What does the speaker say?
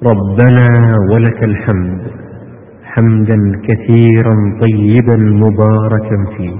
ربنا ولك الحمد حمدا كثيرا طيبا مباركا فيه.